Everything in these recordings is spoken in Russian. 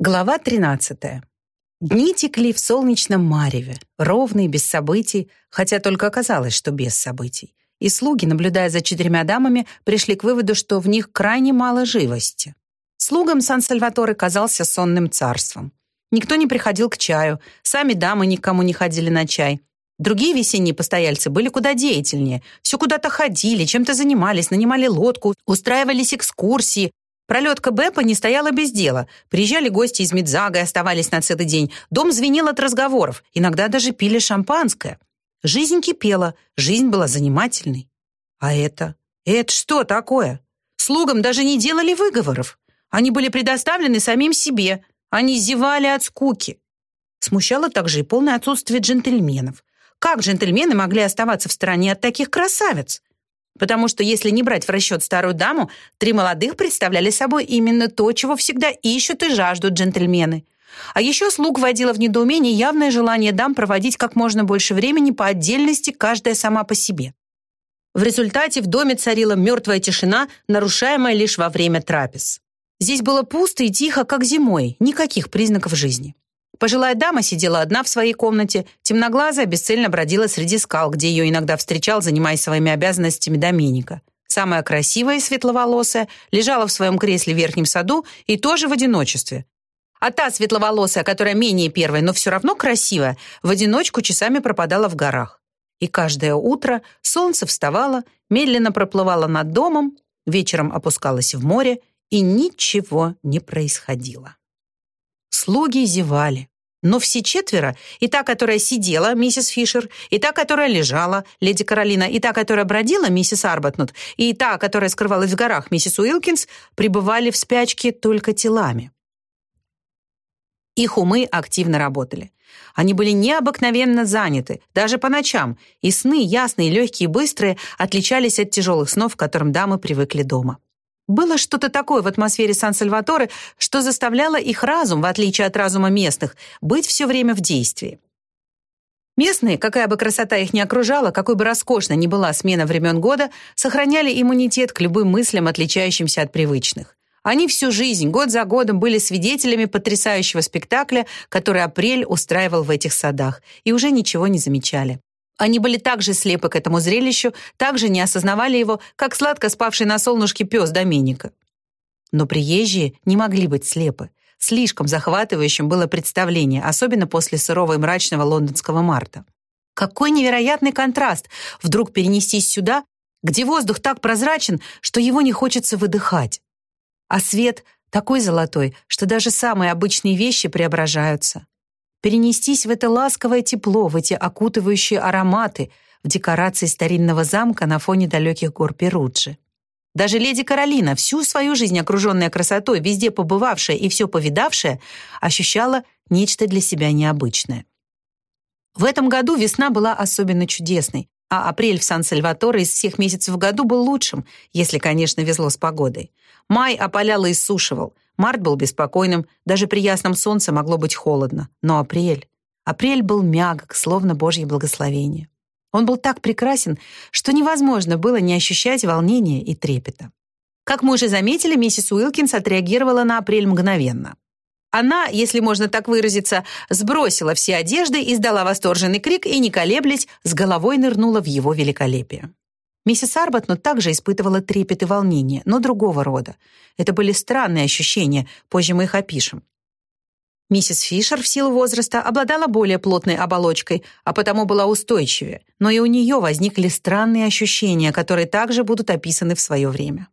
Глава 13. Дни текли в солнечном мареве, ровные, без событий, хотя только оказалось, что без событий. И слуги, наблюдая за четырьмя дамами, пришли к выводу, что в них крайне мало живости. Слугам Сан-Сальваторе казался сонным царством. Никто не приходил к чаю, сами дамы никому не ходили на чай. Другие весенние постояльцы были куда деятельнее, все куда-то ходили, чем-то занимались, нанимали лодку, устраивались экскурсии, Пролетка Беппа не стояла без дела. Приезжали гости из Медзага и оставались на целый день. Дом звенел от разговоров. Иногда даже пили шампанское. Жизнь кипела, жизнь была занимательной. А это? Это что такое? Слугам даже не делали выговоров. Они были предоставлены самим себе. Они зевали от скуки. Смущало также и полное отсутствие джентльменов. Как джентльмены могли оставаться в стороне от таких красавиц? Потому что, если не брать в расчет старую даму, три молодых представляли собой именно то, чего всегда ищут и жаждут джентльмены. А еще слуг вводило в недоумение явное желание дам проводить как можно больше времени по отдельности, каждая сама по себе. В результате в доме царила мертвая тишина, нарушаемая лишь во время трапез. Здесь было пусто и тихо, как зимой, никаких признаков жизни. Пожилая дама сидела одна в своей комнате, темноглазая бесцельно бродила среди скал, где ее иногда встречал, занимаясь своими обязанностями Доминика. Самая красивая и светловолосая лежала в своем кресле в верхнем саду и тоже в одиночестве. А та светловолосая, которая менее первая, но все равно красивая, в одиночку часами пропадала в горах. И каждое утро солнце вставало, медленно проплывало над домом, вечером опускалось в море, и ничего не происходило. Слуги зевали. Но все четверо, и та, которая сидела, миссис Фишер, и та, которая лежала, леди Каролина, и та, которая бродила, миссис Арбатнут, и та, которая скрывалась в горах, миссис Уилкинс, пребывали в спячке только телами. Их умы активно работали. Они были необыкновенно заняты, даже по ночам, и сны, ясные, легкие и быстрые, отличались от тяжелых снов, к которым дамы привыкли дома. Было что-то такое в атмосфере Сан-Сальваторе, что заставляло их разум, в отличие от разума местных, быть все время в действии. Местные, какая бы красота их ни окружала, какой бы роскошной ни была смена времен года, сохраняли иммунитет к любым мыслям, отличающимся от привычных. Они всю жизнь, год за годом, были свидетелями потрясающего спектакля, который апрель устраивал в этих садах, и уже ничего не замечали. Они были так же слепы к этому зрелищу, так же не осознавали его, как сладко спавший на солнышке пес Доминика. Но приезжие не могли быть слепы. Слишком захватывающим было представление, особенно после сырого и мрачного лондонского марта. Какой невероятный контраст вдруг перенестись сюда, где воздух так прозрачен, что его не хочется выдыхать. А свет такой золотой, что даже самые обычные вещи преображаются перенестись в это ласковое тепло, в эти окутывающие ароматы, в декорации старинного замка на фоне далеких гор Перуджи. Даже леди Каролина, всю свою жизнь окруженная красотой, везде побывавшая и все повидавшая, ощущала нечто для себя необычное. В этом году весна была особенно чудесной, а апрель в Сан-Сальваторе из всех месяцев в году был лучшим, если, конечно, везло с погодой. Май опалял и иссушивал — Март был беспокойным, даже при ясном солнце могло быть холодно. Но апрель... Апрель был мягок, словно Божье благословение. Он был так прекрасен, что невозможно было не ощущать волнения и трепета. Как мы уже заметили, миссис Уилкинс отреагировала на апрель мгновенно. Она, если можно так выразиться, сбросила все одежды, издала восторженный крик и, не колеблясь, с головой нырнула в его великолепие. Миссис Арбатнут также испытывала трепет и волнение, но другого рода. Это были странные ощущения, позже мы их опишем. Миссис Фишер в силу возраста обладала более плотной оболочкой, а потому была устойчивее, но и у нее возникли странные ощущения, которые также будут описаны в свое время.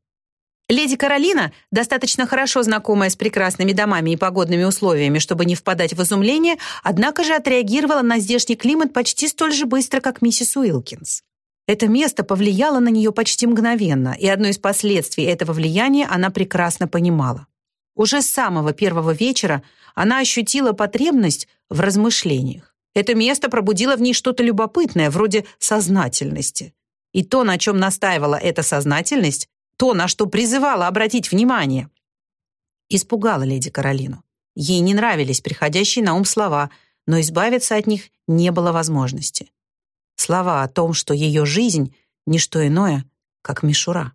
Леди Каролина, достаточно хорошо знакомая с прекрасными домами и погодными условиями, чтобы не впадать в изумление, однако же отреагировала на здешний климат почти столь же быстро, как миссис Уилкинс. Это место повлияло на нее почти мгновенно, и одно из последствий этого влияния она прекрасно понимала. Уже с самого первого вечера она ощутила потребность в размышлениях. Это место пробудило в ней что-то любопытное, вроде сознательности. И то, на чем настаивала эта сознательность, то, на что призывала обратить внимание, испугало леди Каролину. Ей не нравились приходящие на ум слова, но избавиться от них не было возможности. Слова о том, что ее жизнь — не что иное, как мишура.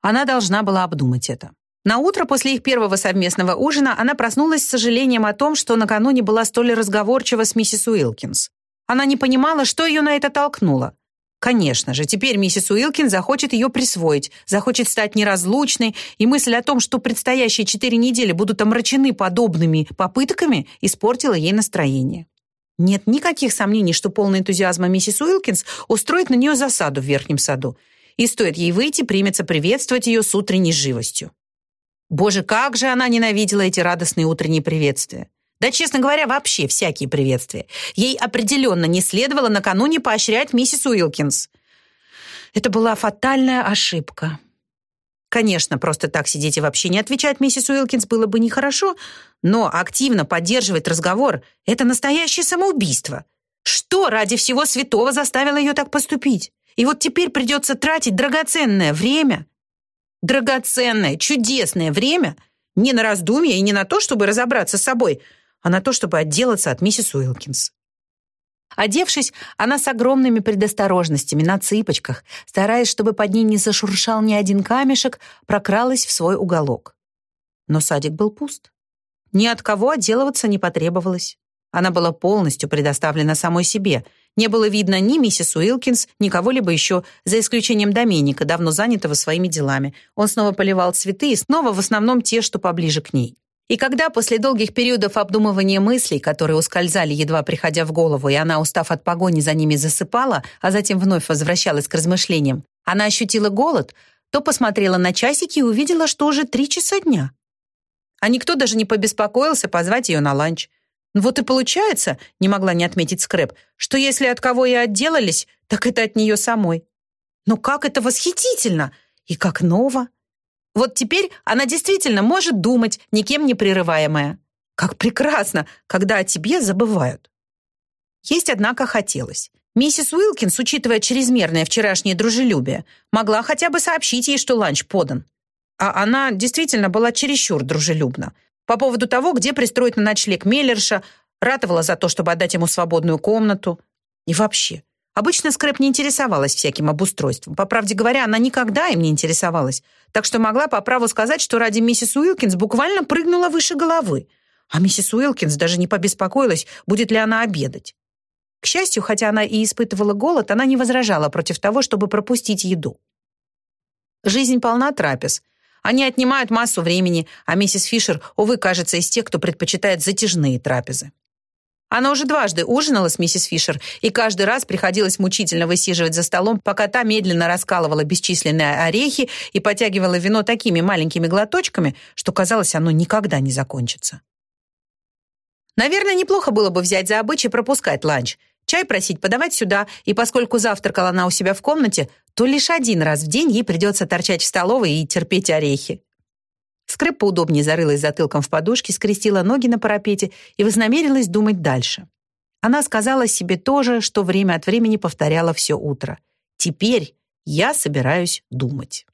Она должна была обдумать это. На утро после их первого совместного ужина она проснулась с сожалением о том, что накануне была столь разговорчива с миссис Уилкинс. Она не понимала, что ее на это толкнуло. Конечно же, теперь миссис Уилкин захочет ее присвоить, захочет стать неразлучной, и мысль о том, что предстоящие четыре недели будут омрачены подобными попытками, испортила ей настроение. Нет никаких сомнений, что полный энтузиазма миссис Уилкинс устроит на нее засаду в верхнем саду. И стоит ей выйти, примется приветствовать ее с утренней живостью. Боже, как же она ненавидела эти радостные утренние приветствия. Да, честно говоря, вообще всякие приветствия. Ей определенно не следовало накануне поощрять миссис Уилкинс. Это была фатальная ошибка. Конечно, просто так сидеть и вообще не отвечать миссис Уилкинс было бы нехорошо, но активно поддерживать разговор — это настоящее самоубийство. Что ради всего святого заставило ее так поступить? И вот теперь придется тратить драгоценное время. Драгоценное, чудесное время не на раздумья и не на то, чтобы разобраться с собой — а на то, чтобы отделаться от миссис Уилкинс. Одевшись, она с огромными предосторожностями на цыпочках, стараясь, чтобы под ней не зашуршал ни один камешек, прокралась в свой уголок. Но садик был пуст. Ни от кого отделываться не потребовалось. Она была полностью предоставлена самой себе. Не было видно ни миссис Уилкинс, ни кого-либо еще, за исключением Доменика, давно занятого своими делами. Он снова поливал цветы, и снова в основном те, что поближе к ней. И когда после долгих периодов обдумывания мыслей, которые ускользали, едва приходя в голову, и она, устав от погони, за ними засыпала, а затем вновь возвращалась к размышлениям, она ощутила голод, то посмотрела на часики и увидела, что уже три часа дня. А никто даже не побеспокоился позвать ее на ланч. Вот и получается, не могла не отметить Скрэп, что если от кого и отделались, так это от нее самой. Но как это восхитительно! И как ново! Вот теперь она действительно может думать, никем не прерываемая. Как прекрасно, когда о тебе забывают. Есть, однако, хотелось. Миссис Уилкинс, учитывая чрезмерное вчерашнее дружелюбие, могла хотя бы сообщить ей, что ланч подан. А она действительно была чересчур дружелюбна. По поводу того, где пристроить на ночлег Меллерша, ратовала за то, чтобы отдать ему свободную комнату. И вообще, Обычно Скрэп не интересовалась всяким обустройством. По правде говоря, она никогда им не интересовалась. Так что могла по праву сказать, что ради миссис Уилкинс буквально прыгнула выше головы. А миссис Уилкинс даже не побеспокоилась, будет ли она обедать. К счастью, хотя она и испытывала голод, она не возражала против того, чтобы пропустить еду. Жизнь полна трапез. Они отнимают массу времени, а миссис Фишер, увы, кажется, из тех, кто предпочитает затяжные трапезы. Она уже дважды ужинала с миссис Фишер, и каждый раз приходилось мучительно высиживать за столом, пока та медленно раскалывала бесчисленные орехи и потягивала вино такими маленькими глоточками, что казалось, оно никогда не закончится. Наверное, неплохо было бы взять за обычай пропускать ланч, чай просить подавать сюда, и поскольку завтракала она у себя в комнате, то лишь один раз в день ей придется торчать в столовой и терпеть орехи. Скрэп поудобнее зарылась затылком в подушке, скрестила ноги на парапете и вознамерилась думать дальше. Она сказала себе то же, что время от времени повторяла все утро. «Теперь я собираюсь думать».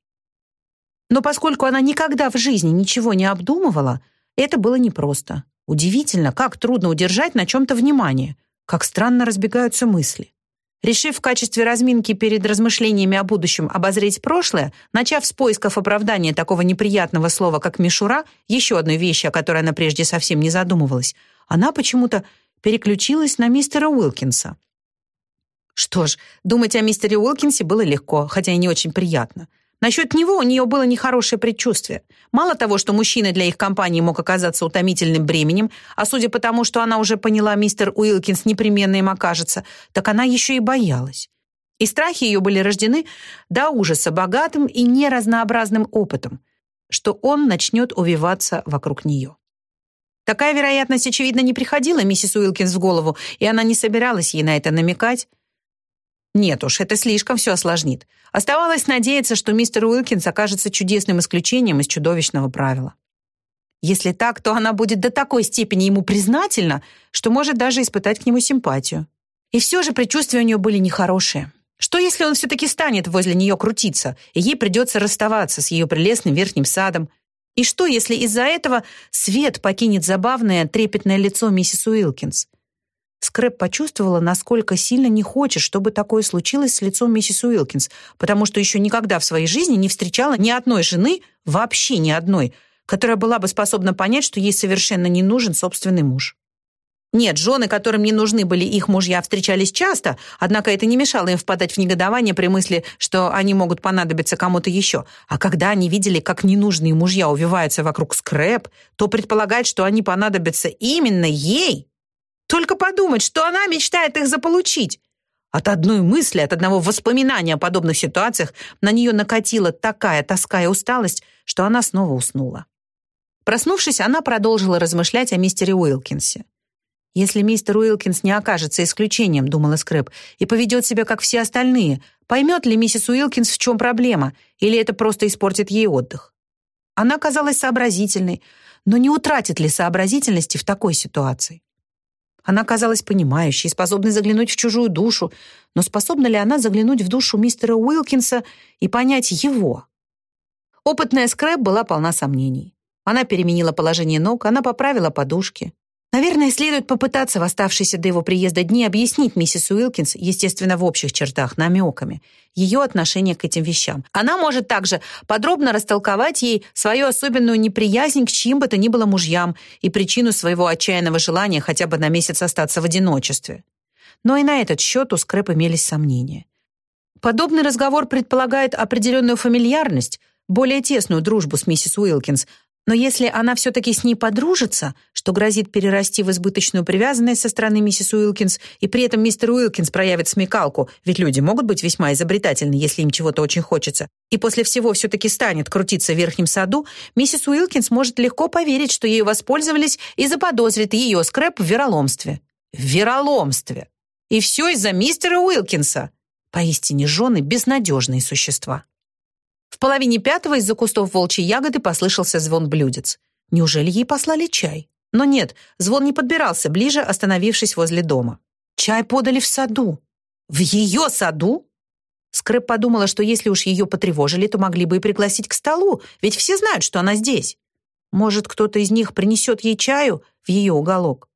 Но поскольку она никогда в жизни ничего не обдумывала, это было непросто. Удивительно, как трудно удержать на чем-то внимание, как странно разбегаются мысли. Решив в качестве разминки перед размышлениями о будущем обозреть прошлое, начав с поисков оправдания такого неприятного слова, как «мишура», еще одной вещи, о которой она прежде совсем не задумывалась, она почему-то переключилась на мистера Уилкинса. Что ж, думать о мистере Уилкинсе было легко, хотя и не очень приятно. Насчет него у нее было нехорошее предчувствие. Мало того, что мужчина для их компании мог оказаться утомительным бременем, а судя по тому, что она уже поняла, мистер Уилкинс непременно им окажется, так она еще и боялась. И страхи ее были рождены до ужаса богатым и неразнообразным опытом, что он начнет увиваться вокруг нее. Такая вероятность, очевидно, не приходила миссис Уилкинс в голову, и она не собиралась ей на это намекать, нет уж, это слишком все осложнит. Оставалось надеяться, что мистер Уилкинс окажется чудесным исключением из чудовищного правила. Если так, то она будет до такой степени ему признательна, что может даже испытать к нему симпатию. И все же предчувствия у нее были нехорошие. Что, если он все-таки станет возле нее крутиться, и ей придется расставаться с ее прелестным верхним садом? И что, если из-за этого свет покинет забавное, трепетное лицо миссис Уилкинс? Скрэп почувствовала, насколько сильно не хочет, чтобы такое случилось с лицом миссис Уилкинс, потому что еще никогда в своей жизни не встречала ни одной жены, вообще ни одной, которая была бы способна понять, что ей совершенно не нужен собственный муж. Нет, жены, которым не нужны были их мужья, встречались часто, однако это не мешало им впадать в негодование при мысли, что они могут понадобиться кому-то еще. А когда они видели, как ненужные мужья увиваются вокруг скрэп, то предполагать, что они понадобятся именно ей, только подумать, что она мечтает их заполучить. От одной мысли, от одного воспоминания о подобных ситуациях на нее накатила такая тоска и усталость, что она снова уснула. Проснувшись, она продолжила размышлять о мистере Уилкинсе. «Если мистер Уилкинс не окажется исключением», — думала Скрэп, «и поведет себя, как все остальные, поймет ли миссис Уилкинс, в чем проблема, или это просто испортит ей отдых?» Она казалась сообразительной, но не утратит ли сообразительности в такой ситуации? Она казалась понимающей, способной заглянуть в чужую душу, но способна ли она заглянуть в душу мистера Уилкинса и понять его? Опытная Скрэп была полна сомнений. Она переменила положение ног, она поправила подушки. Наверное, следует попытаться в оставшиеся до его приезда дни объяснить миссис Уилкинс, естественно, в общих чертах, намеками, ее отношение к этим вещам. Она может также подробно растолковать ей свою особенную неприязнь к чьим бы то ни было мужьям и причину своего отчаянного желания хотя бы на месяц остаться в одиночестве. Но и на этот счет у Скрэп имелись сомнения. Подобный разговор предполагает определенную фамильярность, более тесную дружбу с миссис Уилкинс, но если она все-таки с ней подружится, что грозит перерасти в избыточную привязанность со стороны миссис Уилкинс, и при этом мистер Уилкинс проявит смекалку, ведь люди могут быть весьма изобретательны, если им чего-то очень хочется, и после всего все-таки станет крутиться в верхнем саду, миссис Уилкинс может легко поверить, что ею воспользовались и заподозрит ее скрэп в вероломстве. В вероломстве! И все из-за мистера Уилкинса! Поистине жены безнадежные существа. В половине пятого из-за кустов волчьей ягоды послышался звон блюдец. Неужели ей послали чай? Но нет, звон не подбирался ближе, остановившись возле дома. Чай подали в саду. В ее саду? Скрэп подумала, что если уж ее потревожили, то могли бы и пригласить к столу, ведь все знают, что она здесь. Может, кто-то из них принесет ей чаю в ее уголок.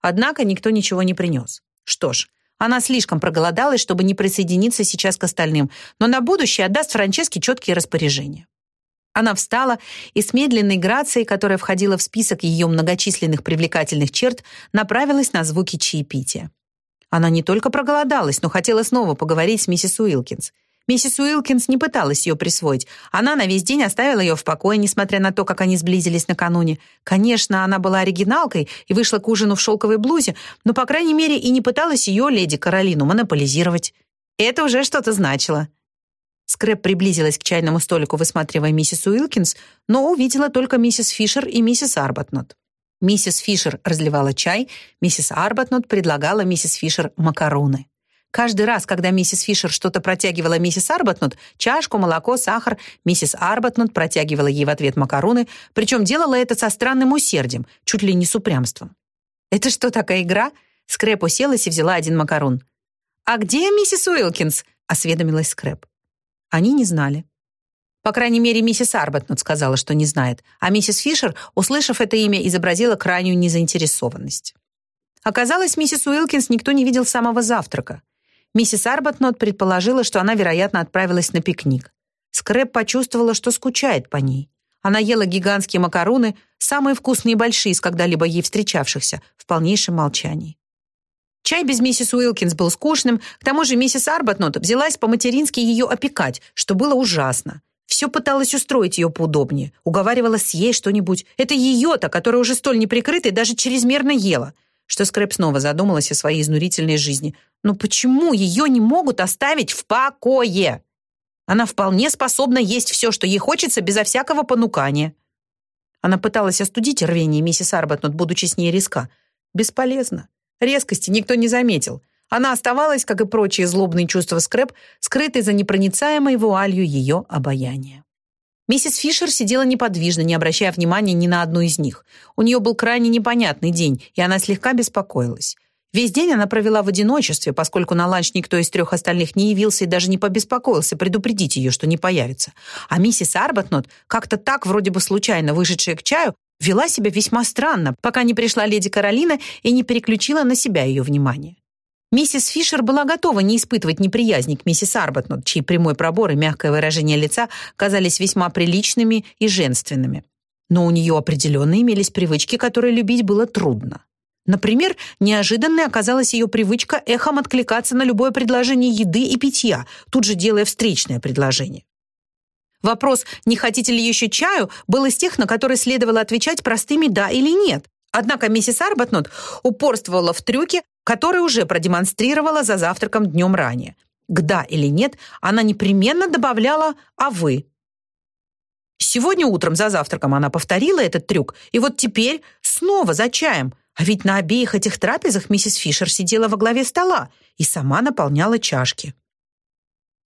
Однако никто ничего не принес. Что ж, она слишком проголодалась, чтобы не присоединиться сейчас к остальным, но на будущее отдаст Франческе четкие распоряжения. Она встала и с медленной грацией, которая входила в список ее многочисленных привлекательных черт, направилась на звуки чаепития. Она не только проголодалась, но хотела снова поговорить с миссис Уилкинс — Миссис Уилкинс не пыталась ее присвоить. Она на весь день оставила ее в покое, несмотря на то, как они сблизились накануне. Конечно, она была оригиналкой и вышла к ужину в шелковой блузе, но, по крайней мере, и не пыталась ее, леди Каролину, монополизировать. Это уже что-то значило. Скрэп приблизилась к чайному столику, высматривая миссис Уилкинс, но увидела только миссис Фишер и миссис Арбатнот. Миссис Фишер разливала чай, миссис Арбатнот предлагала миссис Фишер макароны. Каждый раз, когда миссис Фишер что-то протягивала миссис Арбатнут, чашку, молоко, сахар, миссис Арбатнут протягивала ей в ответ макароны, причем делала это со странным усердием, чуть ли не с упрямством. «Это что, такая игра?» Скрэп уселась и взяла один макарон. «А где миссис Уилкинс?» — осведомилась Скрэп. Они не знали. По крайней мере, миссис Арбатнут сказала, что не знает, а миссис Фишер, услышав это имя, изобразила крайнюю незаинтересованность. Оказалось, миссис Уилкинс никто не видел с самого завтрака. Миссис Арбатнот предположила, что она, вероятно, отправилась на пикник. Скрэп почувствовала, что скучает по ней. Она ела гигантские макароны, самые вкусные и большие из когда-либо ей встречавшихся, в полнейшем молчании. Чай без миссис Уилкинс был скучным, к тому же миссис Арбатнот взялась по-матерински ее опекать, что было ужасно. Все пыталась устроить ее поудобнее, уговаривала съесть что-нибудь. Это ее-то, которая уже столь неприкрытой, даже чрезмерно ела — что Скрэп снова задумалась о своей изнурительной жизни. Но почему ее не могут оставить в покое? Она вполне способна есть все, что ей хочется, безо всякого понукания. Она пыталась остудить рвение миссис Арбатнот, будучи с ней резка. Бесполезно. Резкости никто не заметил. Она оставалась, как и прочие злобные чувства Скрэп, скрытой за непроницаемой вуалью ее обаяния. Миссис Фишер сидела неподвижно, не обращая внимания ни на одну из них. У нее был крайне непонятный день, и она слегка беспокоилась. Весь день она провела в одиночестве, поскольку на ланч никто из трех остальных не явился и даже не побеспокоился предупредить ее, что не появится. А миссис Арбатнот, как-то так вроде бы случайно вышедшая к чаю, вела себя весьма странно, пока не пришла леди Каролина и не переключила на себя ее внимание. Миссис Фишер была готова не испытывать неприязни к миссис Арбатнот, чьи прямой пробор и мягкое выражение лица казались весьма приличными и женственными. Но у нее определенно имелись привычки, которые любить было трудно. Например, неожиданной оказалась ее привычка эхом откликаться на любое предложение еды и питья, тут же делая встречное предложение. Вопрос «не хотите ли еще чаю?» был из тех, на которые следовало отвечать простыми «да» или «нет». Однако миссис Арбатнот упорствовала в трюке, который уже продемонстрировала за завтраком днем ранее. К «да» или «нет» она непременно добавляла «а вы». Сегодня утром за завтраком она повторила этот трюк, и вот теперь снова за чаем. А ведь на обеих этих трапезах миссис Фишер сидела во главе стола и сама наполняла чашки.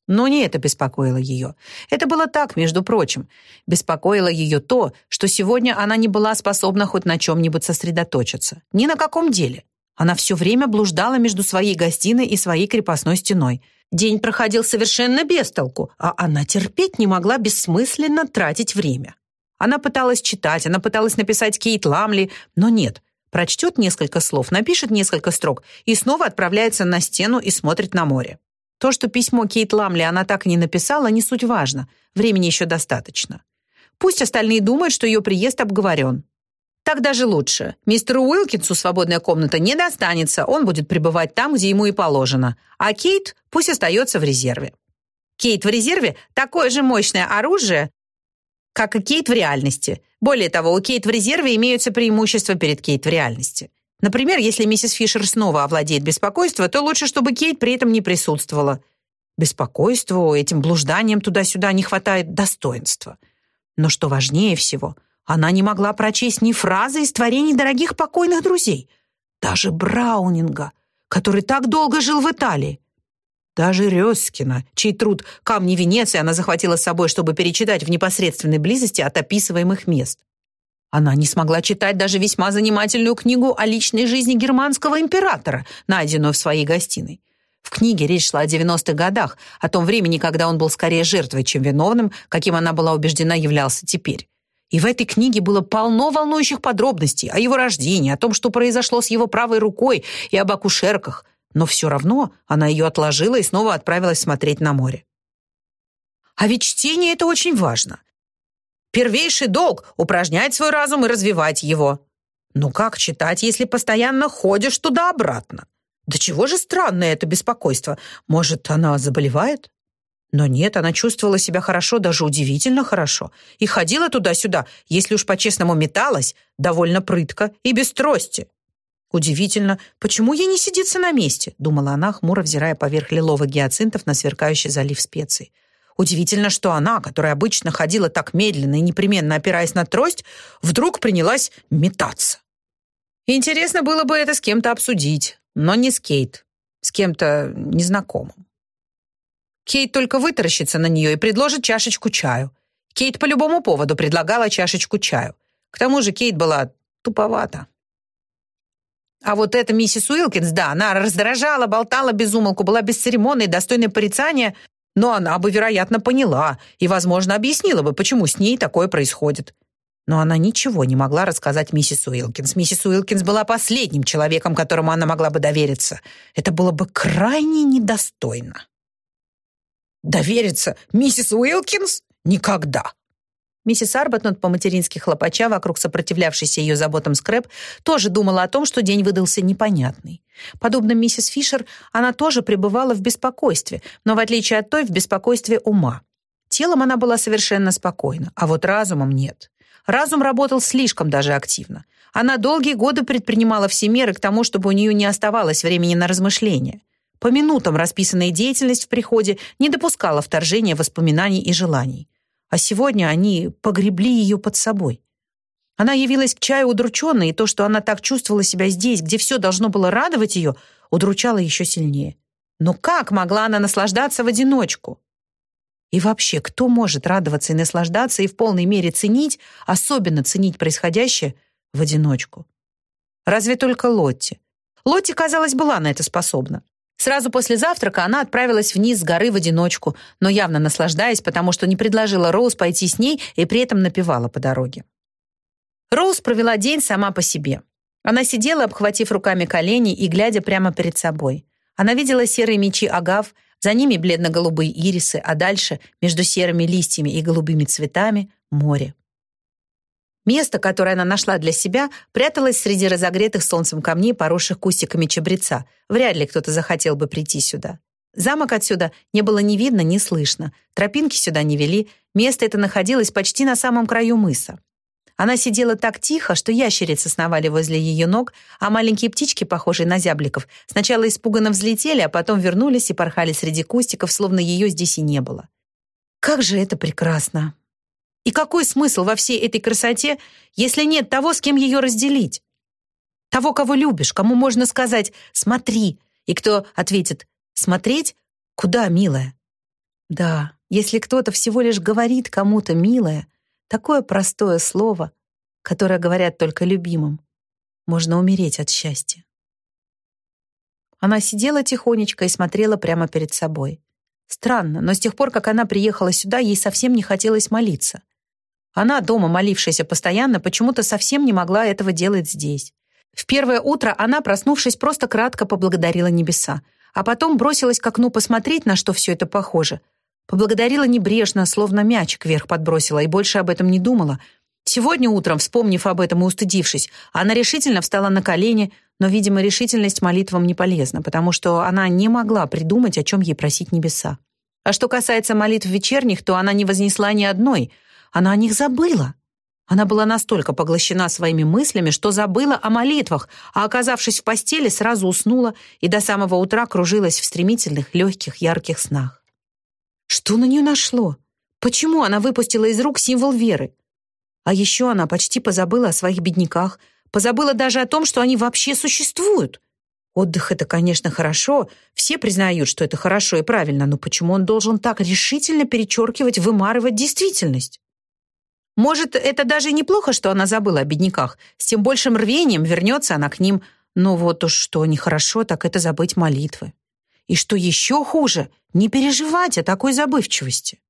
Но не это беспокоило ее. Это было так, между прочим. Беспокоило ее то, что сегодня она не была способна хоть на чем-нибудь сосредоточиться. Ни на каком деле. Она все время блуждала между своей гостиной и своей крепостной стеной. День проходил совершенно без толку, а она терпеть не могла бессмысленно тратить время. Она пыталась читать, она пыталась написать Кейт Ламли, но нет. Прочтет несколько слов, напишет несколько строк и снова отправляется на стену и смотрит на море. То, что письмо Кейт Ламли она так и не написала, не суть важно. Времени еще достаточно. Пусть остальные думают, что ее приезд обговорен. Так даже лучше. Мистеру Уилкинсу свободная комната не достанется, он будет пребывать там, где ему и положено. А Кейт пусть остается в резерве. Кейт в резерве – такое же мощное оружие, как и Кейт в реальности. Более того, у Кейт в резерве имеются преимущества перед Кейт в реальности. Например, если миссис Фишер снова овладеет беспокойством, то лучше, чтобы Кейт при этом не присутствовала. Беспокойству, этим блужданием туда-сюда не хватает достоинства. Но что важнее всего, она не могла прочесть ни фразы из творений дорогих покойных друзей, даже Браунинга, который так долго жил в Италии. Даже Рёскина, чей труд «Камни Венеции» она захватила с собой, чтобы перечитать в непосредственной близости от описываемых мест. Она не смогла читать даже весьма занимательную книгу о личной жизни германского императора, найденную в своей гостиной. В книге речь шла о 90-х годах, о том времени, когда он был скорее жертвой, чем виновным, каким она была убеждена являлся теперь. И в этой книге было полно волнующих подробностей о его рождении, о том, что произошло с его правой рукой и об акушерках. Но все равно она ее отложила и снова отправилась смотреть на море. А ведь чтение — это очень важно. Первейший долг — упражнять свой разум и развивать его. Ну как читать, если постоянно ходишь туда-обратно? Да чего же странное это беспокойство? Может, она заболевает? Но нет, она чувствовала себя хорошо, даже удивительно хорошо. И ходила туда-сюда, если уж по-честному металась, довольно прытко и без трости. Удивительно, почему ей не сидится на месте, думала она, хмуро взирая поверх лиловых гиацинтов на сверкающий залив специй. Удивительно, что она, которая обычно ходила так медленно и непременно опираясь на трость, вдруг принялась метаться. Интересно было бы это с кем-то обсудить, но не с Кейт, с кем-то незнакомым. Кейт только вытаращится на нее и предложит чашечку чаю. Кейт по любому поводу предлагала чашечку чаю. К тому же Кейт была туповата. А вот эта миссис Уилкинс, да, она раздражала, болтала без умолку, была бесцеремонной, достойной порицания, но она бы, вероятно, поняла и, возможно, объяснила бы, почему с ней такое происходит. Но она ничего не могла рассказать миссис Уилкинс. Миссис Уилкинс была последним человеком, которому она могла бы довериться. Это было бы крайне недостойно. Довериться миссис Уилкинс? Никогда. Миссис Арбатнот, по-матерински хлопача вокруг сопротивлявшейся ее заботам скрэп, тоже думала о том, что день выдался непонятный. Подобно миссис Фишер, она тоже пребывала в беспокойстве, но в отличие от той, в беспокойстве ума. Телом она была совершенно спокойна, а вот разумом нет. Разум работал слишком даже активно. Она долгие годы предпринимала все меры к тому, чтобы у нее не оставалось времени на размышления. По минутам расписанная деятельность в приходе не допускала вторжения воспоминаний и желаний а сегодня они погребли ее под собой. Она явилась к чаю удрученной, и то, что она так чувствовала себя здесь, где все должно было радовать ее, удручало еще сильнее. Но как могла она наслаждаться в одиночку? И вообще, кто может радоваться и наслаждаться и в полной мере ценить, особенно ценить происходящее, в одиночку? Разве только Лотти. Лотти, казалось, была на это способна. Сразу после завтрака она отправилась вниз с горы в одиночку, но явно наслаждаясь, потому что не предложила Роуз пойти с ней и при этом напевала по дороге. Роуз провела день сама по себе. Она сидела, обхватив руками колени и глядя прямо перед собой. Она видела серые мечи агав, за ними бледно-голубые ирисы, а дальше, между серыми листьями и голубыми цветами, море. Место, которое она нашла для себя, пряталось среди разогретых солнцем камней, поросших кустиками чабреца. Вряд ли кто-то захотел бы прийти сюда. Замок отсюда не было ни видно, ни слышно. Тропинки сюда не вели. Место это находилось почти на самом краю мыса. Она сидела так тихо, что ящерицы сновали возле ее ног, а маленькие птички, похожие на зябликов, сначала испуганно взлетели, а потом вернулись и порхали среди кустиков, словно ее здесь и не было. Как же это прекрасно! И какой смысл во всей этой красоте, если нет того, с кем ее разделить? Того, кого любишь, кому можно сказать «смотри», и кто ответит «смотреть? Куда, милая?» Да, если кто-то всего лишь говорит кому-то «милая», такое простое слово, которое говорят только любимым, можно умереть от счастья. Она сидела тихонечко и смотрела прямо перед собой. Странно, но с тех пор, как она приехала сюда, ей совсем не хотелось молиться. Она, дома молившаяся постоянно, почему-то совсем не могла этого делать здесь. В первое утро она, проснувшись, просто кратко поблагодарила небеса, а потом бросилась к окну посмотреть, на что все это похоже. Поблагодарила небрежно, словно мячик вверх подбросила, и больше об этом не думала. Сегодня утром, вспомнив об этом и устыдившись, она решительно встала на колени, но, видимо, решительность молитвам не полезна, потому что она не могла придумать, о чем ей просить небеса. А что касается молитв вечерних, то она не вознесла ни одной — она о них забыла. Она была настолько поглощена своими мыслями, что забыла о молитвах, а, оказавшись в постели, сразу уснула и до самого утра кружилась в стремительных, легких, ярких снах. Что на нее нашло? Почему она выпустила из рук символ веры? А еще она почти позабыла о своих бедняках, позабыла даже о том, что они вообще существуют. Отдых — это, конечно, хорошо, все признают, что это хорошо и правильно, но почему он должен так решительно перечеркивать, вымарывать действительность? Может, это даже неплохо, что она забыла о бедняках. С тем большим рвением вернется она к ним. Но вот уж что нехорошо, так это забыть молитвы. И что еще хуже, не переживать о такой забывчивости.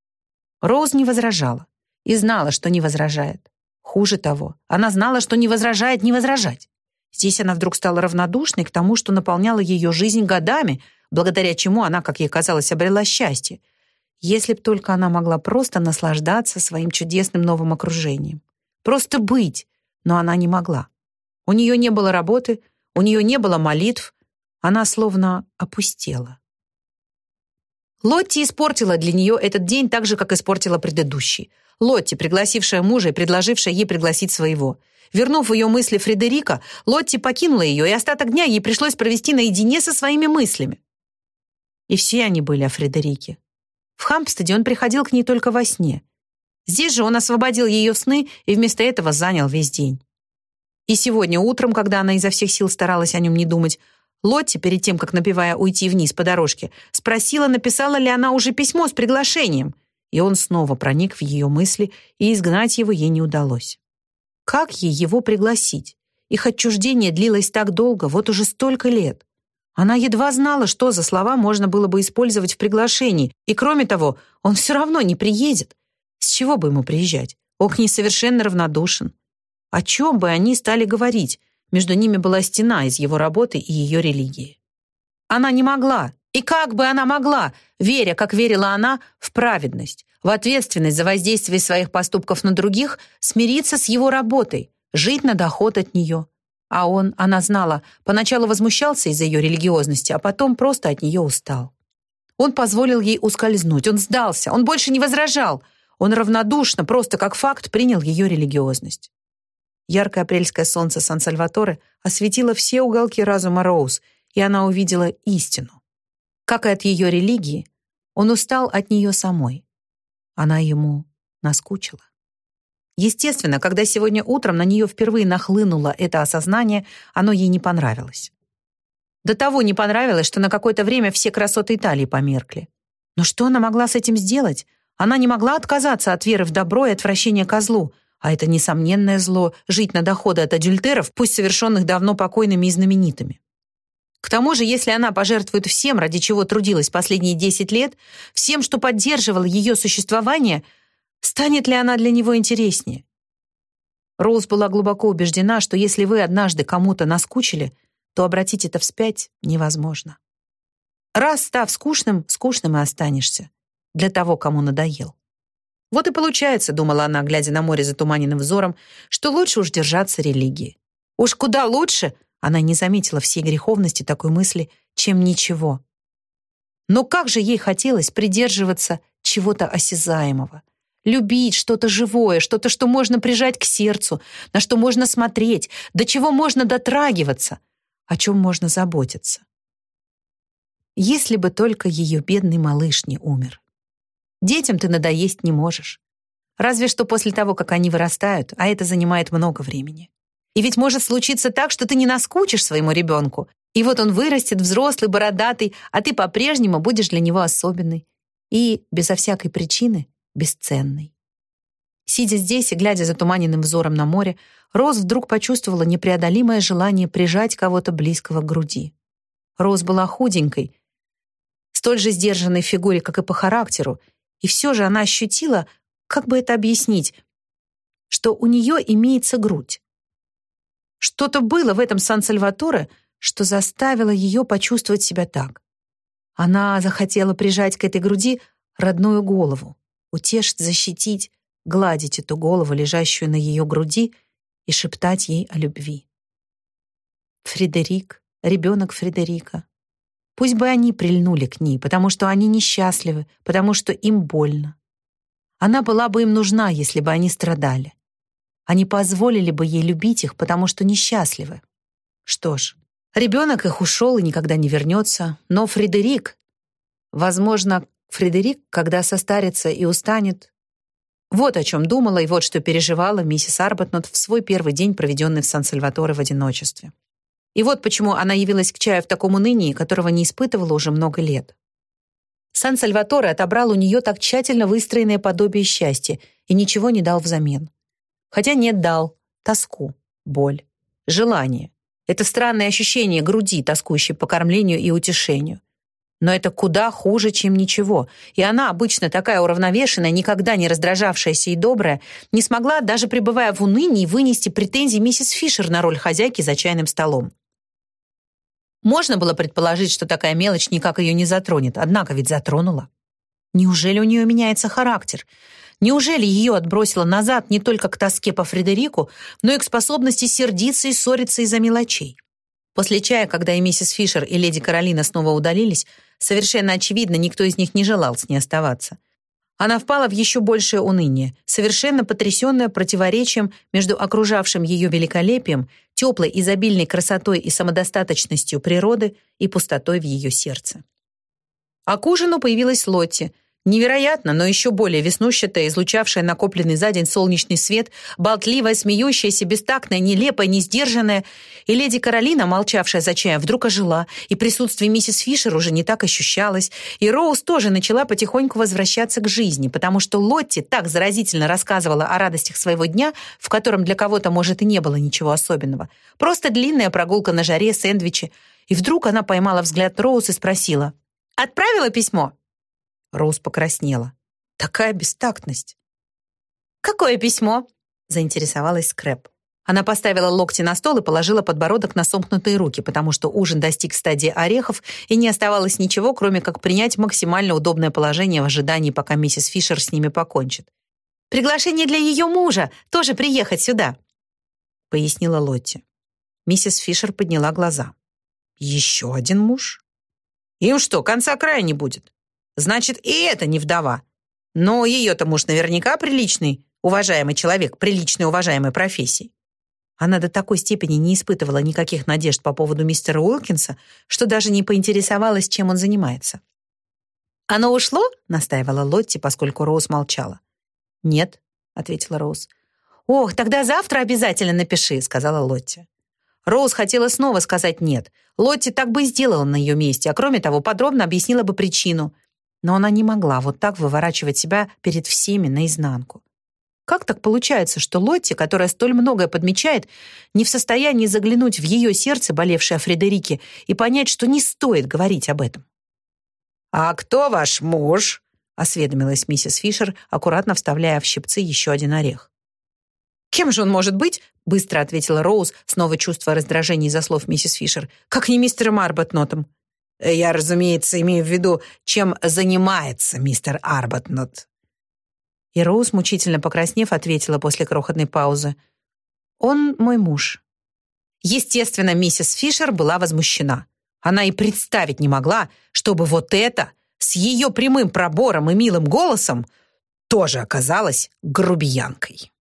Роуз не возражала и знала, что не возражает. Хуже того, она знала, что не возражает не возражать. Здесь она вдруг стала равнодушной к тому, что наполняло ее жизнь годами, благодаря чему она, как ей казалось, обрела счастье, если б только она могла просто наслаждаться своим чудесным новым окружением. Просто быть, но она не могла. У нее не было работы, у нее не было молитв, она словно опустела. Лотти испортила для нее этот день так же, как испортила предыдущий. Лотти, пригласившая мужа и предложившая ей пригласить своего. Вернув ее мысли Фредерика, Лотти покинула ее, и остаток дня ей пришлось провести наедине со своими мыслями. И все они были о Фредерике. В Хампстеде он приходил к ней только во сне. Здесь же он освободил ее сны и вместо этого занял весь день. И сегодня утром, когда она изо всех сил старалась о нем не думать, Лотти, перед тем, как, напевая, уйти вниз по дорожке, спросила, написала ли она уже письмо с приглашением. И он снова проник в ее мысли, и изгнать его ей не удалось. Как ей его пригласить? Их отчуждение длилось так долго, вот уже столько лет. Она едва знала, что за слова можно было бы использовать в приглашении, и кроме того, он все равно не приедет. С чего бы ему приезжать? Ней совершенно равнодушен. О чем бы они стали говорить? Между ними была стена из его работы и ее религии. Она не могла, и как бы она могла, веря, как верила она, в праведность, в ответственность за воздействие своих поступков на других, смириться с его работой, жить на доход от нее, а он, она знала, поначалу возмущался из-за ее религиозности, а потом просто от нее устал. Он позволил ей ускользнуть, он сдался, он больше не возражал. Он равнодушно, просто как факт, принял ее религиозность. Яркое апрельское солнце Сан-Сальваторе осветило все уголки разума Роуз, и она увидела истину. Как и от ее религии, он устал от нее самой. Она ему наскучила. Естественно, когда сегодня утром на нее впервые нахлынуло это осознание, оно ей не понравилось. До того не понравилось, что на какое-то время все красоты Италии померкли. Но что она могла с этим сделать? Она не могла отказаться от веры в добро и отвращения ко злу, а это несомненное зло — жить на доходы от адюльтеров, пусть совершенных давно покойными и знаменитыми. К тому же, если она пожертвует всем, ради чего трудилась последние 10 лет, всем, что поддерживало ее существование — Станет ли она для него интереснее? Роуз была глубоко убеждена, что если вы однажды кому-то наскучили, то обратить это вспять невозможно. Раз став скучным, скучным и останешься. Для того, кому надоел. Вот и получается, думала она, глядя на море затуманенным взором, что лучше уж держаться религии. Уж куда лучше, она не заметила всей греховности такой мысли, чем ничего. Но как же ей хотелось придерживаться чего-то осязаемого, любить что-то живое, что-то, что можно прижать к сердцу, на что можно смотреть, до чего можно дотрагиваться, о чем можно заботиться. Если бы только ее бедный малыш не умер. Детям ты надоесть не можешь. Разве что после того, как они вырастают, а это занимает много времени. И ведь может случиться так, что ты не наскучишь своему ребенку, и вот он вырастет взрослый, бородатый, а ты по-прежнему будешь для него особенный и, безо всякой причины, бесценный. Сидя здесь и глядя затуманенным взором на море, Роз вдруг почувствовала непреодолимое желание прижать кого-то близкого к груди. Роз была худенькой, столь же сдержанной в фигуре, как и по характеру, и все же она ощутила, как бы это объяснить, что у нее имеется грудь. Что-то было в этом Сан-Сальваторе, что заставило ее почувствовать себя так. Она захотела прижать к этой груди родную голову, утешить, защитить, гладить эту голову, лежащую на ее груди, и шептать ей о любви. Фредерик, ребенок Фредерика. Пусть бы они прильнули к ней, потому что они несчастливы, потому что им больно. Она была бы им нужна, если бы они страдали. Они позволили бы ей любить их, потому что несчастливы. Что ж, ребенок их ушел и никогда не вернется, но Фредерик... Возможно, Фредерик, когда состарится и устанет... Вот о чем думала и вот что переживала миссис Арбатнот в свой первый день, проведенный в Сан-Сальваторе в одиночестве. И вот почему она явилась к чаю в таком унынии, которого не испытывала уже много лет. Сан-Сальваторе отобрал у нее так тщательно выстроенное подобие счастья и ничего не дал взамен. Хотя нет, дал тоску, боль, желание. Это странное ощущение груди, тоскующей по кормлению и утешению. Но это куда хуже, чем ничего. И она, обычно такая уравновешенная, никогда не раздражавшаяся и добрая, не смогла, даже пребывая в унынии, вынести претензии миссис Фишер на роль хозяйки за чайным столом. Можно было предположить, что такая мелочь никак ее не затронет, однако ведь затронула. Неужели у нее меняется характер? Неужели ее отбросило назад не только к тоске по Фредерику, но и к способности сердиться и ссориться из-за мелочей? После чая, когда и миссис Фишер, и леди Каролина снова удалились, совершенно очевидно, никто из них не желал с ней оставаться. Она впала в еще большее уныние, совершенно потрясенная противоречием между окружавшим ее великолепием, теплой, изобильной красотой и самодостаточностью природы и пустотой в ее сердце. А к ужину появилась Лотти, Невероятно, но еще более веснущатая, излучавшая накопленный за день солнечный свет, болтливая, смеющаяся, бестактная, нелепая, несдержанная. И леди Каролина, молчавшая за чаем, вдруг ожила, и присутствие миссис Фишер уже не так ощущалось. И Роуз тоже начала потихоньку возвращаться к жизни, потому что Лотти так заразительно рассказывала о радостях своего дня, в котором для кого-то, может, и не было ничего особенного. Просто длинная прогулка на жаре, сэндвичи. И вдруг она поймала взгляд Роуз и спросила, «Отправила письмо?» Роуз покраснела. Такая бестактность. «Какое письмо?» — заинтересовалась Скрэп. Она поставила локти на стол и положила подбородок на сомкнутые руки, потому что ужин достиг стадии орехов, и не оставалось ничего, кроме как принять максимально удобное положение в ожидании, пока миссис Фишер с ними покончит. «Приглашение для ее мужа! Тоже приехать сюда!» — пояснила Лотти. Миссис Фишер подняла глаза. «Еще один муж? Им что, конца края не будет?» Значит, и это не вдова. Но ее-то муж наверняка приличный, уважаемый человек, приличной уважаемой профессии. Она до такой степени не испытывала никаких надежд по поводу мистера Уилкинса, что даже не поинтересовалась, чем он занимается. «Оно ушло?» — настаивала Лотти, поскольку Роуз молчала. «Нет», — ответила Роуз. «Ох, тогда завтра обязательно напиши», — сказала Лотти. Роуз хотела снова сказать «нет». Лотти так бы и сделала на ее месте, а кроме того, подробно объяснила бы причину. Но она не могла вот так выворачивать себя перед всеми наизнанку. Как так получается, что Лотти, которая столь многое подмечает, не в состоянии заглянуть в ее сердце, болевшее о Фредерике, и понять, что не стоит говорить об этом? «А кто ваш муж?» — осведомилась миссис Фишер, аккуратно вставляя в щипцы еще один орех. «Кем же он может быть?» — быстро ответила Роуз, снова чувствуя раздражение из-за слов миссис Фишер. «Как не мистером Арбатнотом?» «Я, разумеется, имею в виду, чем занимается мистер Арбатнот». И Роуз, мучительно покраснев, ответила после крохотной паузы. «Он мой муж». Естественно, миссис Фишер была возмущена. Она и представить не могла, чтобы вот это с ее прямым пробором и милым голосом тоже оказалось грубиянкой.